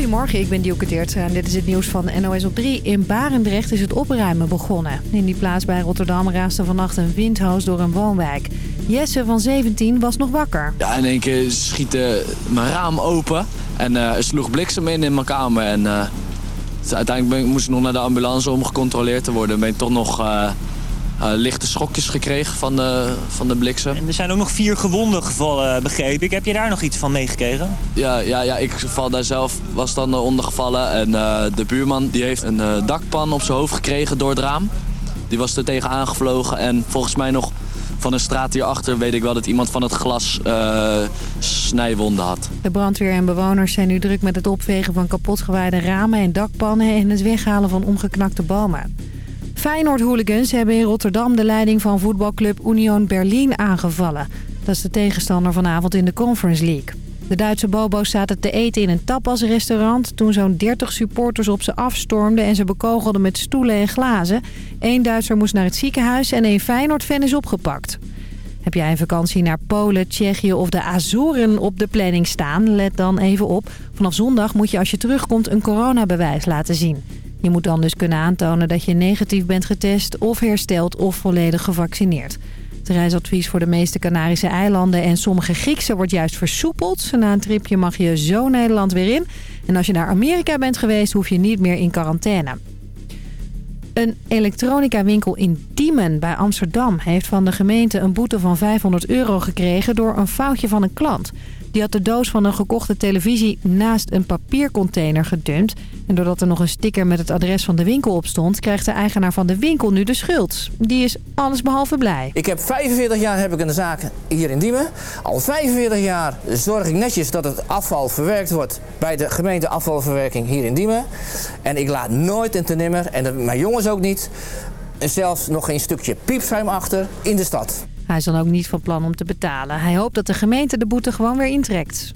Goedemorgen, ik ben Dielke Teertstra en dit is het nieuws van NOS op 3. In Barendrecht is het opruimen begonnen. In die plaats bij Rotterdam raasde vannacht een windhoos door een woonwijk. Jesse van 17 was nog wakker. Ja, in één keer schiet mijn raam open en er sloeg bliksem in in mijn kamer. En uh, uiteindelijk moest ik nog naar de ambulance om gecontroleerd te worden. Ben toch nog... Uh, lichte schokjes gekregen van de, van de bliksem. En er zijn ook nog vier gewonden gevallen, begreep ik. Heb je daar nog iets van meegekregen? Ja, ja, ja, ik val daar zelf, was dan onder gevallen. En uh, de buurman die heeft een uh, dakpan op zijn hoofd gekregen door het raam. Die was er tegen aangevlogen. En volgens mij nog van een straat hierachter weet ik wel dat iemand van het glas snijwonden had. De brandweer en bewoners zijn nu druk met het opvegen van kapotgewaaide ramen en dakpannen... en het weghalen van omgeknakte bomen. Feyenoord-hooligans hebben in Rotterdam de leiding van voetbalclub Union Berlin aangevallen. Dat is de tegenstander vanavond in de Conference League. De Duitse bobo's zaten te eten in een tapasrestaurant... toen zo'n 30 supporters op ze afstormden en ze bekogelden met stoelen en glazen. Eén Duitser moest naar het ziekenhuis en een Feyenoord-fan is opgepakt. Heb jij een vakantie naar Polen, Tsjechië of de Azoren op de planning staan? Let dan even op. Vanaf zondag moet je als je terugkomt een coronabewijs laten zien. Je moet dan dus kunnen aantonen dat je negatief bent getest of hersteld of volledig gevaccineerd. Het reisadvies voor de meeste Canarische eilanden en sommige Griekse wordt juist versoepeld. Na een tripje mag je zo Nederland weer in. En als je naar Amerika bent geweest hoef je niet meer in quarantaine. Een elektronica winkel in Diemen bij Amsterdam heeft van de gemeente een boete van 500 euro gekregen door een foutje van een klant. Die had de doos van een gekochte televisie naast een papiercontainer gedumpt. En doordat er nog een sticker met het adres van de winkel op stond... krijgt de eigenaar van de winkel nu de schuld. Die is allesbehalve blij. Ik heb 45 jaar heb ik een zaak hier in Diemen. Al 45 jaar zorg ik netjes dat het afval verwerkt wordt... bij de gemeente afvalverwerking hier in Diemen. En ik laat nooit in te nimmer, en mijn jongens ook niet... en zelfs nog geen stukje piepschuim achter in de stad. Hij is dan ook niet van plan om te betalen. Hij hoopt dat de gemeente de boete gewoon weer intrekt.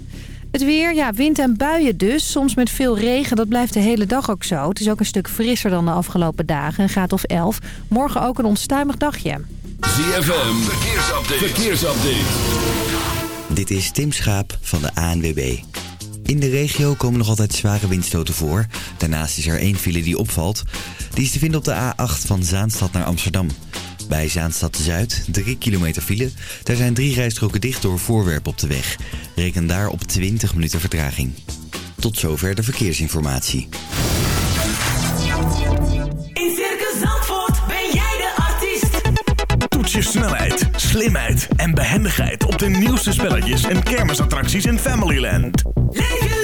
Het weer, ja, wind en buien dus. Soms met veel regen, dat blijft de hele dag ook zo. Het is ook een stuk frisser dan de afgelopen dagen. Een graad of 11. Morgen ook een onstuimig dagje. ZFM, verkeersupdate. verkeersupdate. Dit is Tim Schaap van de ANWB. In de regio komen nog altijd zware windstoten voor. Daarnaast is er één file die opvalt. Die is te vinden op de A8 van Zaanstad naar Amsterdam. Bij Zaanstad Zuid, 3 kilometer file. Daar zijn drie rijstroken dicht door voorwerpen op de weg. Reken daar op 20 minuten vertraging. Tot zover de verkeersinformatie. In Circus Zandvoort ben jij de artiest. Toets je snelheid, slimheid en behendigheid op de nieuwste spelletjes en kermisattracties in Familyland. Leef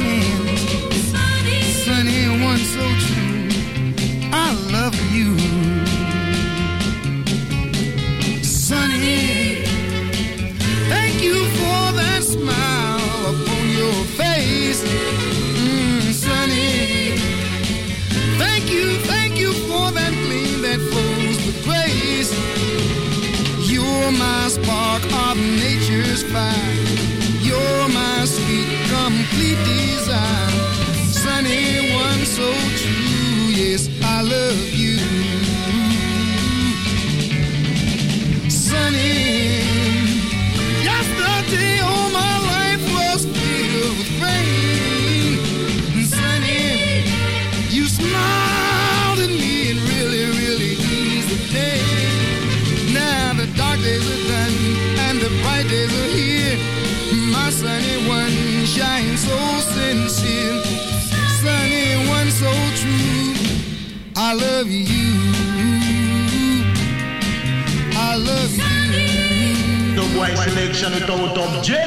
don't object.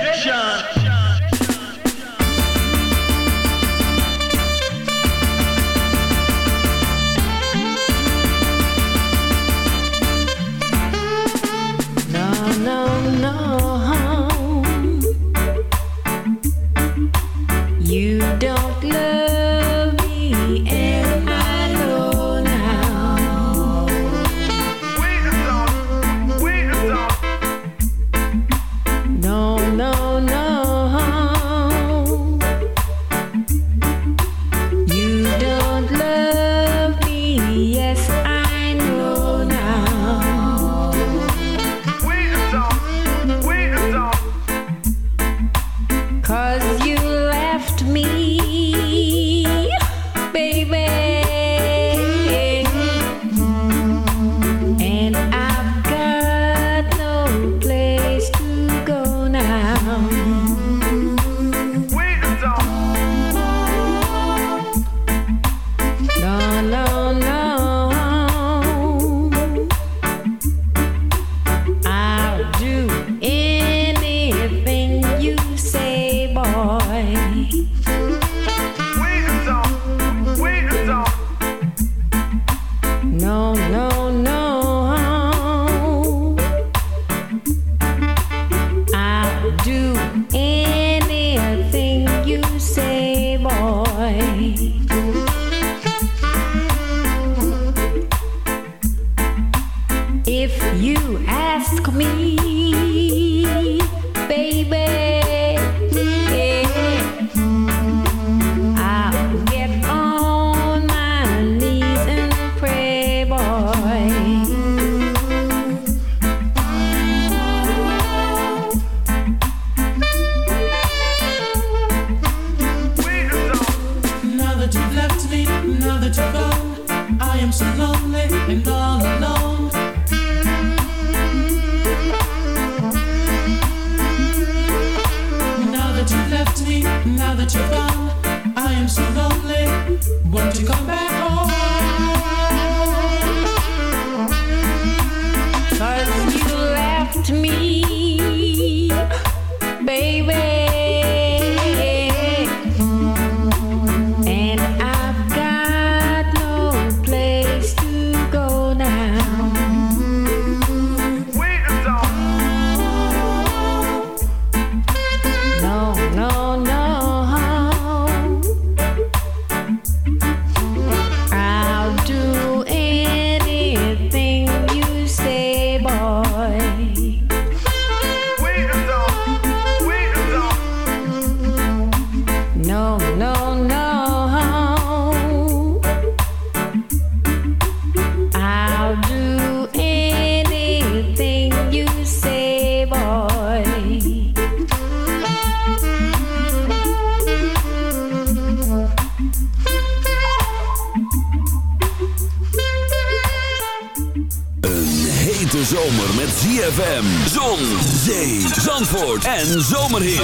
zomerhit.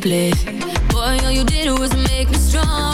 that. Boy, all you did was make me strong.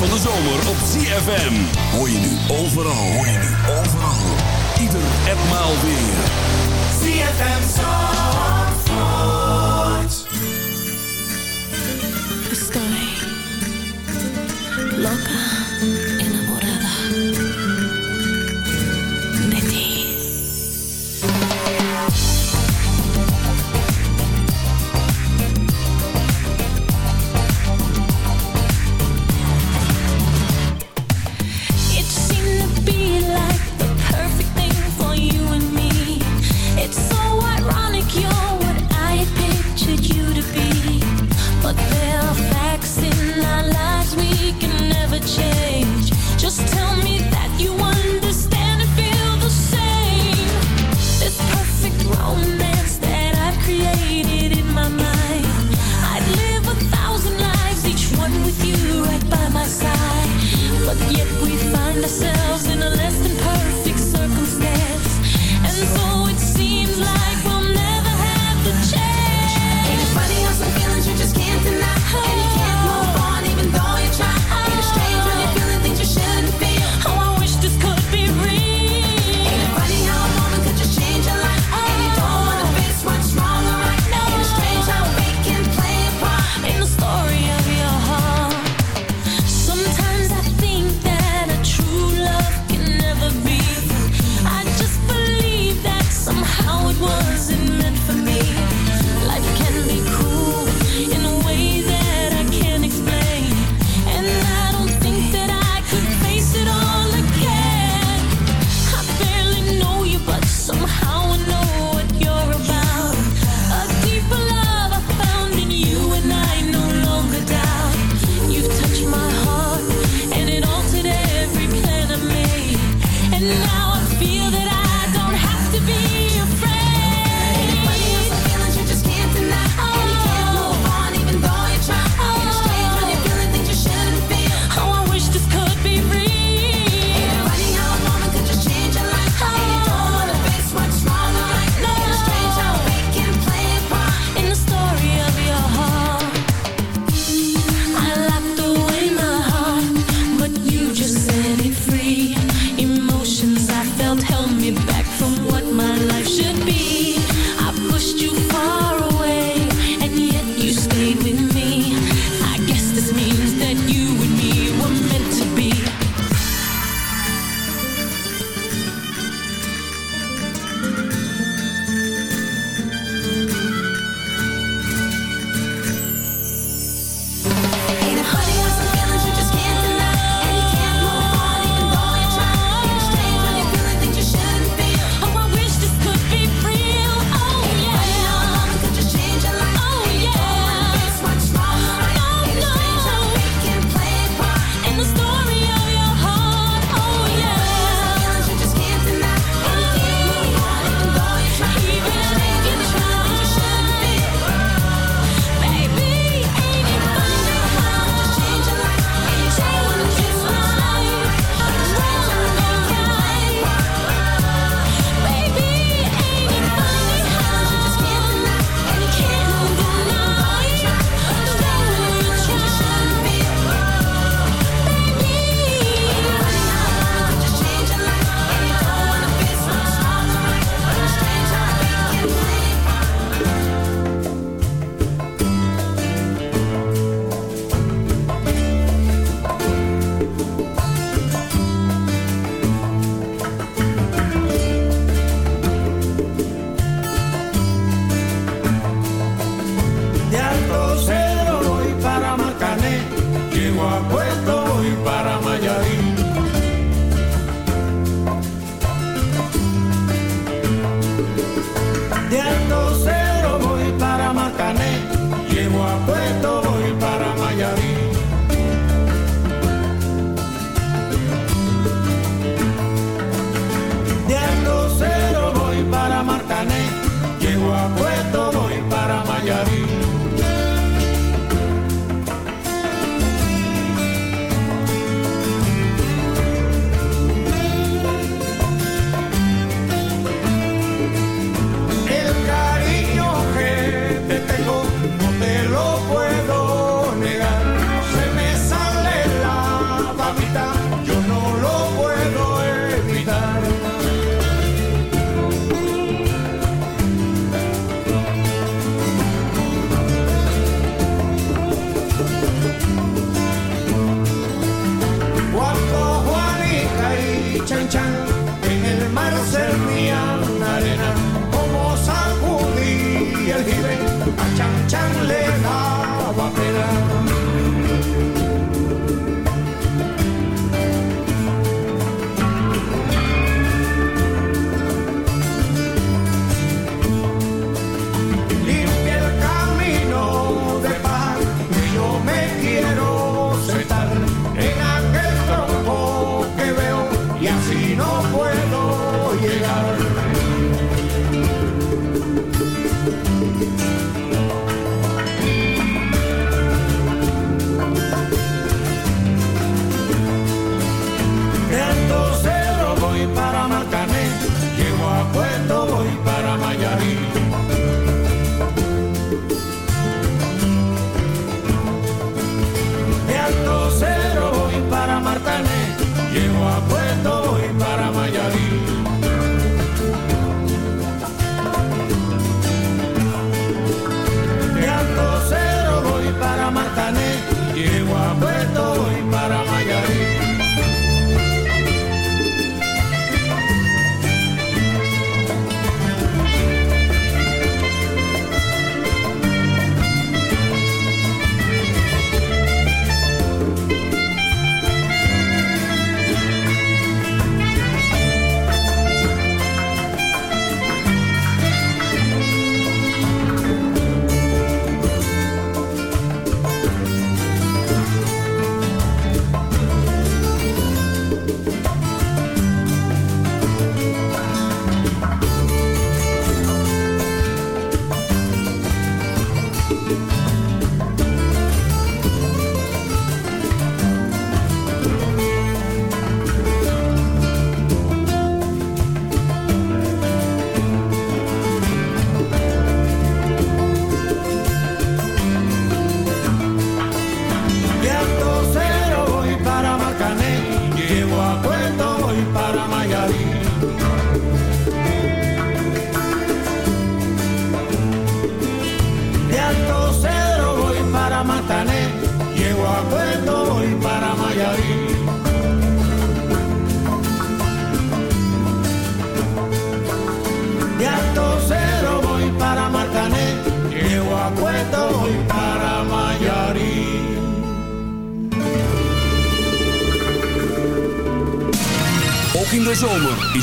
van de zomer op ZFM. Hoor je nu overal, hoor je nu overal. Ieder en maal weer. ZFM Zandvoort. Estoy loca enamorada de ti.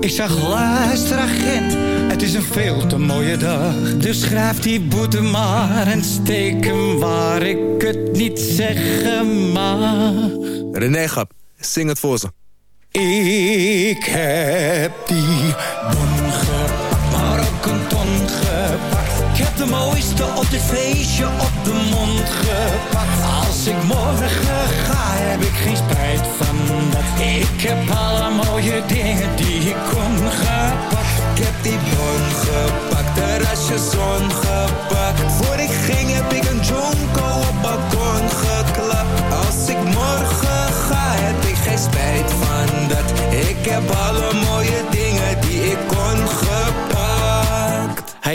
Ik zag, luister agent. Het is een veel te mooie dag. Dus schrijf die boete maar en steek hem waar ik het niet zeggen mag. René Gap, zing het voor ze.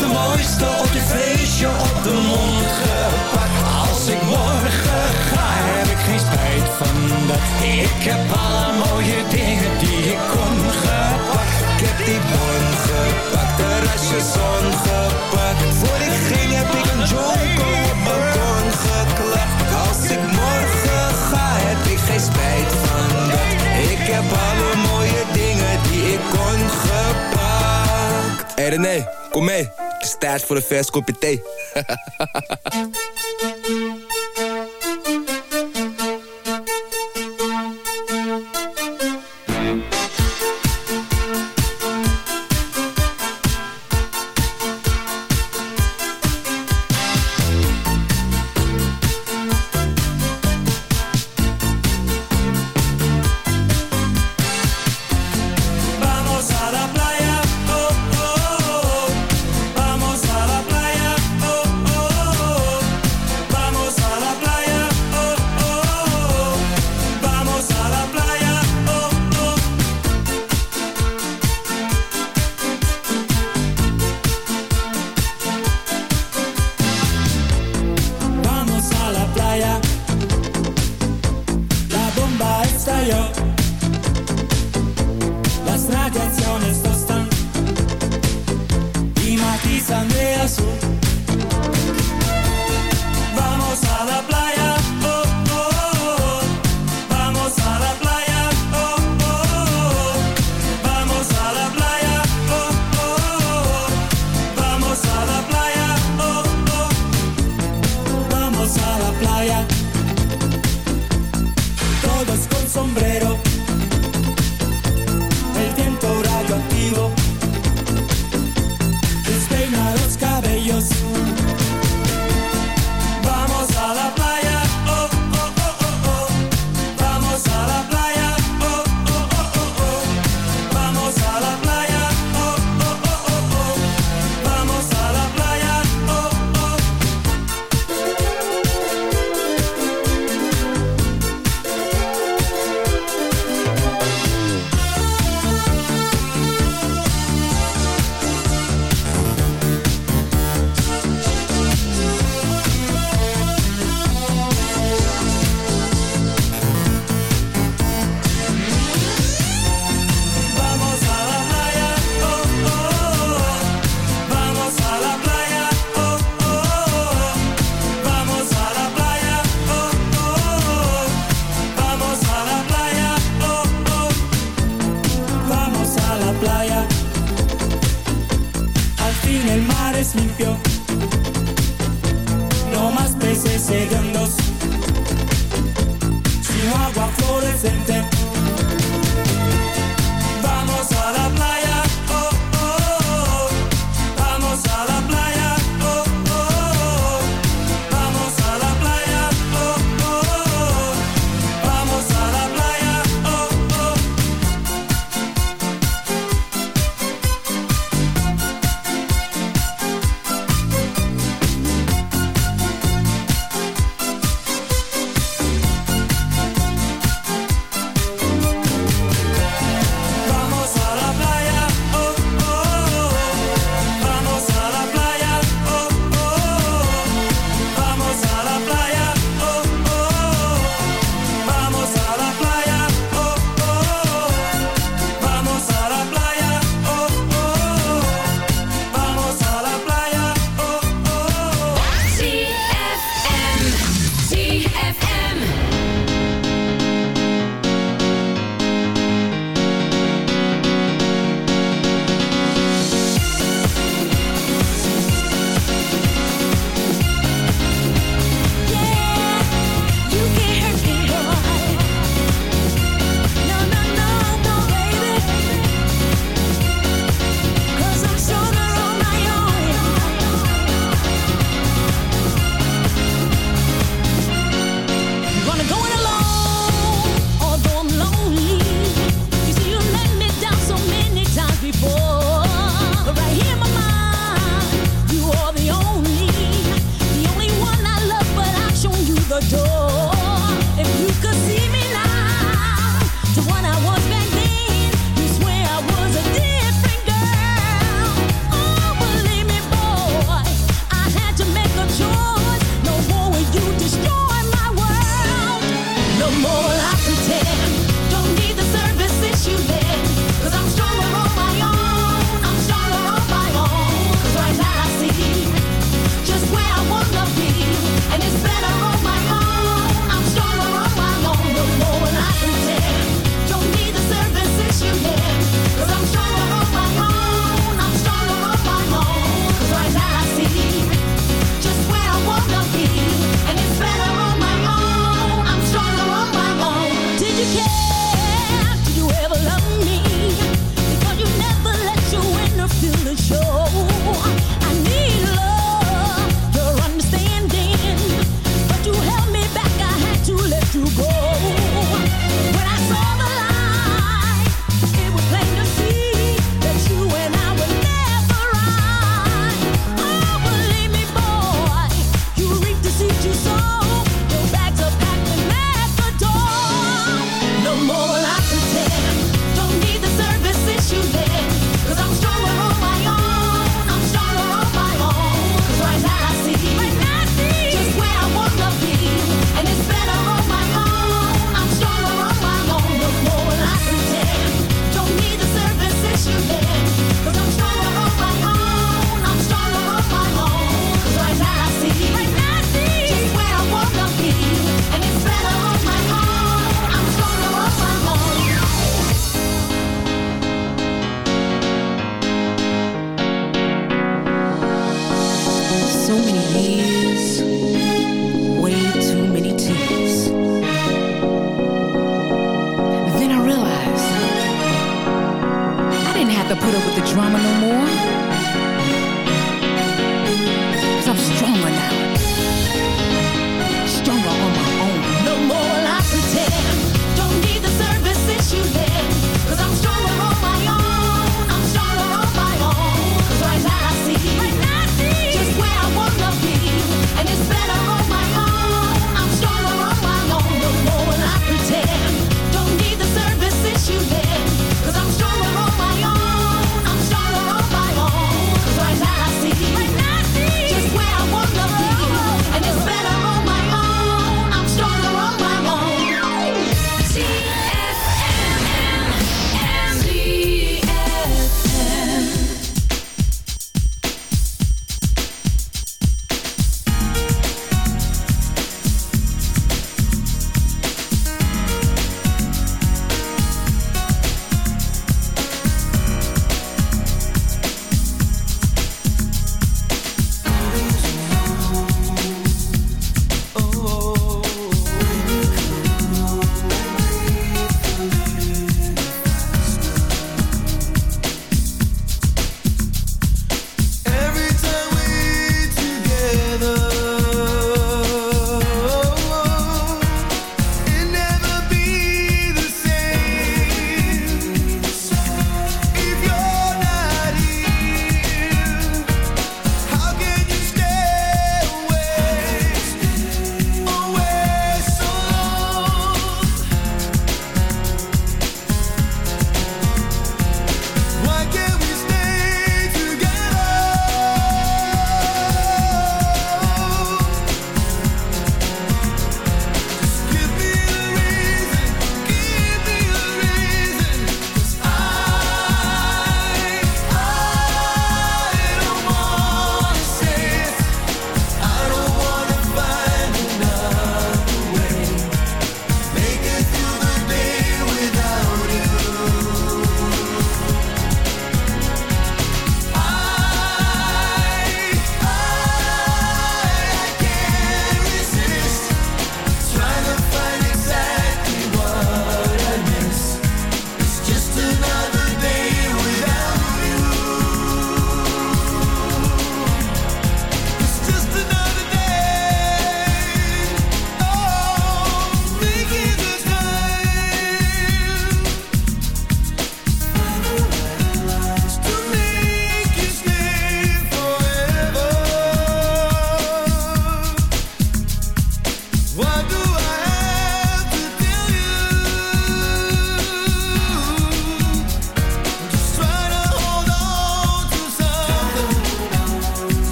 de mooiste op je feestje op de mond gepakt. Als ik morgen ga, heb ik geen spijt van dat. Ik heb alle mooie dingen die ik kon gepakt. Ik heb die bon gepakt, de restjes ongepakt. Voor ik ging heb ik een jonko op mijn mond geklapt. Als ik morgen ga, heb ik geen spijt van. Ik heb alle mooie dingen die ik kon gepakt. Hey René, kom mee. De voor de vers kopje thee.